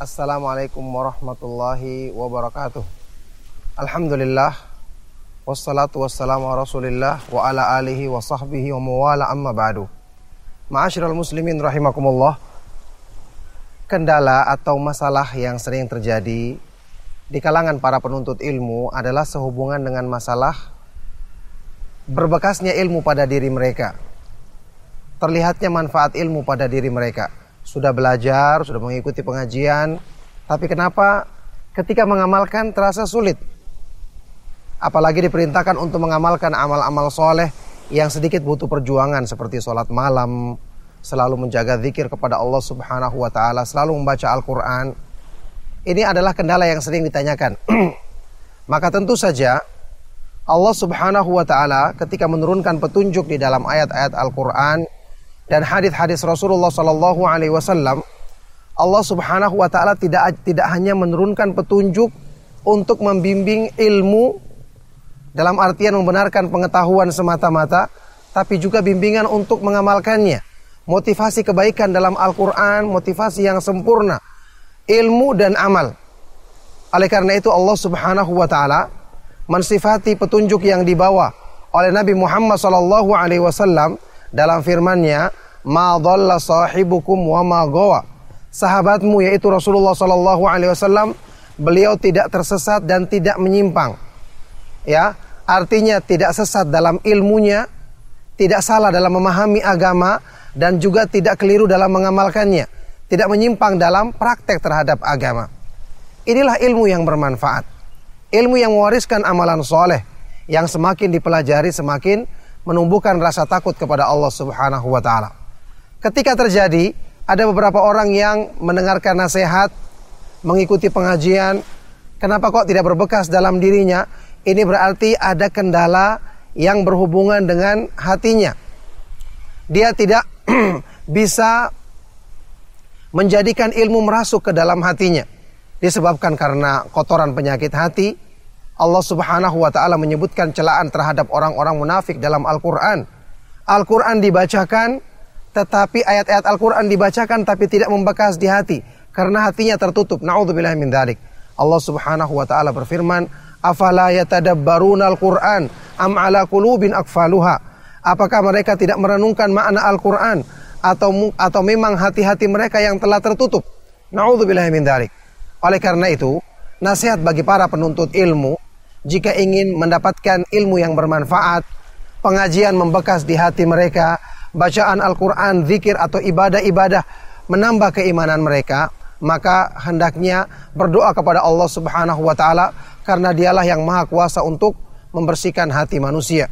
Assalamualaikum warahmatullahi wabarakatuh. Alhamdulillah wassalatu wassalamu ala Rasulillah wa ala alihi wa sahbihi wa mawala amma ba'du. Ma'asyiral muslimin rahimakumullah. Kendala atau masalah yang sering terjadi di kalangan para penuntut ilmu adalah sehubungan dengan masalah berbekasnya ilmu pada diri mereka. Terlihatnya manfaat ilmu pada diri mereka. Sudah belajar, sudah mengikuti pengajian, tapi kenapa ketika mengamalkan terasa sulit? Apalagi diperintahkan untuk mengamalkan amal-amal soleh yang sedikit butuh perjuangan seperti sholat malam, selalu menjaga zikir kepada Allah Subhanahu wa taala, selalu membaca Al-Qur'an ini adalah kendala yang sering ditanyakan. Maka tentu saja Allah Subhanahu wa taala ketika menurunkan petunjuk di dalam ayat-ayat Al-Qur'an dan hadis-hadis Rasulullah sallallahu alaihi wasallam, Allah Subhanahu wa taala tidak tidak hanya menurunkan petunjuk untuk membimbing ilmu dalam artian membenarkan pengetahuan semata-mata, tapi juga bimbingan untuk mengamalkannya. Motivasi kebaikan dalam Al-Qur'an, motivasi yang sempurna ilmu dan amal. Oleh karena itu Allah Subhanahu wa taala mensifati petunjuk yang dibawa oleh Nabi Muhammad sallallahu alaihi wasallam dalam firman-Nya, "Ma dhalla sahibukum wa ma gawa." Sahabatmu yaitu Rasulullah sallallahu alaihi wasallam, beliau tidak tersesat dan tidak menyimpang. Ya, artinya tidak sesat dalam ilmunya, tidak salah dalam memahami agama dan juga tidak keliru dalam mengamalkannya tidak menyimpang dalam praktek terhadap agama. Inilah ilmu yang bermanfaat. Ilmu yang mewariskan amalan soleh. Yang semakin dipelajari semakin menumbuhkan rasa takut kepada Allah subhanahu wa ta'ala. Ketika terjadi, ada beberapa orang yang mendengarkan nasihat, mengikuti pengajian, kenapa kok tidak berbekas dalam dirinya? Ini berarti ada kendala yang berhubungan dengan hatinya. Dia tidak bisa menjadikan ilmu merasuk ke dalam hatinya. Disebabkan karena kotoran penyakit hati, Allah Subhanahu wa taala menyebutkan celaan terhadap orang-orang munafik dalam Al-Qur'an. Al-Qur'an dibacakan tetapi ayat-ayat Al-Qur'an dibacakan tapi tidak membekas di hati karena hatinya tertutup. Nauzubillahi min dzalik. Allah Subhanahu wa taala berfirman, "Afala yatadabbaruna al-Qur'an am ala qulubin akfaluha?" Apakah mereka tidak merenungkan makna Al-Qur'an atau atau memang hati-hati mereka yang telah tertutup. Nauzubillah min dzalik. Oleh karena itu, nasihat bagi para penuntut ilmu jika ingin mendapatkan ilmu yang bermanfaat, pengajian membekas di hati mereka, bacaan Al-Qur'an, zikir atau ibadah-ibadah menambah keimanan mereka, maka hendaknya berdoa kepada Allah Subhanahu wa taala karena dialah yang maha kuasa untuk membersihkan hati manusia.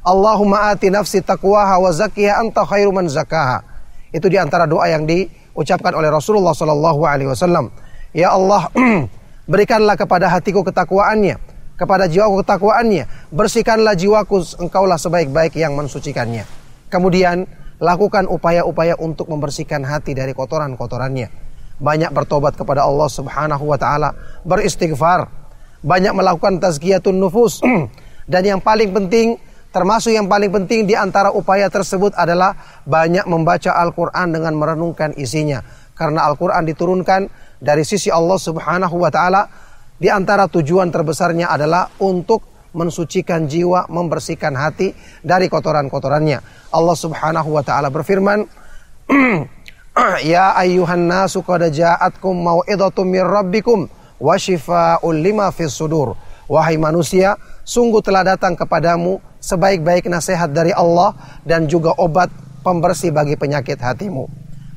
Allahumma ati nafsi taqwaha wa zakkiha anta khairu man zakaha. Itu di antara doa yang diucapkan oleh Rasulullah sallallahu alaihi wasallam. Ya Allah, berikanlah kepada hatiku ketakwaannya, kepada jiwaku ketakwaannya, bersihkanlah jiwaku, engkaulah sebaik-baik yang mensucikannya. Kemudian lakukan upaya-upaya untuk membersihkan hati dari kotoran-kotorannya. Banyak bertobat kepada Allah Subhanahu wa taala, beristighfar, banyak melakukan tazkiyatun nufus. Dan yang paling penting Termasuk yang paling penting di antara upaya tersebut adalah banyak membaca Al-Quran dengan merenungkan isinya. Karena Al-Quran diturunkan dari sisi Allah subhanahu wa ta'ala. Di antara tujuan terbesarnya adalah untuk mensucikan jiwa, membersihkan hati dari kotoran-kotorannya. Allah subhanahu wa ta'ala berfirman, Ya ayyuhan nasu qad ja'atkum mau'idatum mir rabbikum wa shifa'un lima fis sudur. Wahai manusia, sungguh telah datang kepadamu sebaik-baik nasihat dari Allah dan juga obat pembersih bagi penyakit hatimu.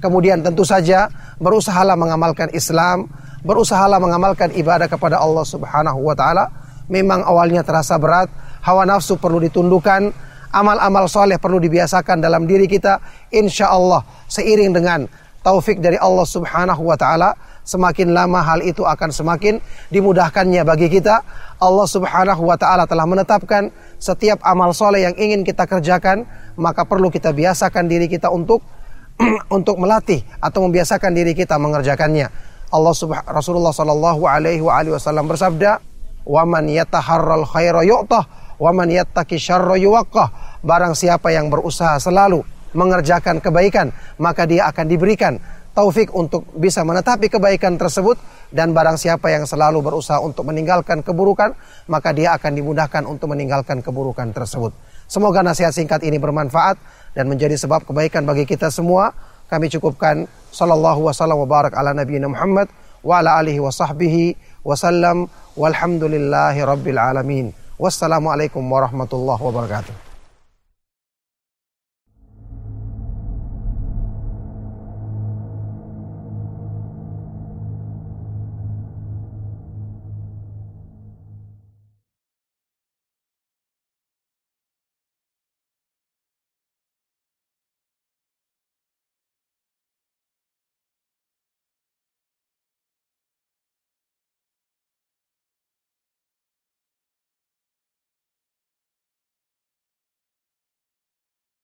Kemudian tentu saja berusahalah mengamalkan Islam, berusahalah mengamalkan ibadah kepada Allah Subhanahu wa taala. Memang awalnya terasa berat, hawa nafsu perlu ditundukkan, amal-amal soleh perlu dibiasakan dalam diri kita. Insya Allah seiring dengan taufik dari Allah Subhanahu wa taala, semakin lama hal itu akan semakin dimudahkannya bagi kita. Allah Subhanahu wa taala telah menetapkan setiap amal soleh yang ingin kita kerjakan, maka perlu kita biasakan diri kita untuk untuk melatih atau membiasakan diri kita mengerjakannya. Allah Subhanahu Rasulullah sallallahu alaihi wasallam bersabda, "Wa man yataharral khaira yu'tah, wa man yattaqi syarra Barang siapa yang berusaha selalu mengerjakan kebaikan, maka dia akan diberikan. taufik untuk bisa menetapi kebaikan tersebut dan barang siapa yang selalu berusaha untuk meninggalkan keburukan maka dia akan dimudahkan untuk meninggalkan keburukan tersebut. Semoga nasihat singkat ini bermanfaat dan menjadi sebab kebaikan bagi kita semua. Kami cukupkan sallallahu wasallam wa barak ala nabiyina Muhammad wa ala alihi wa sahbihi wasallam walhamdulillahi rabbil alamin. Wassalamualaikum warahmatullahi wabarakatuh.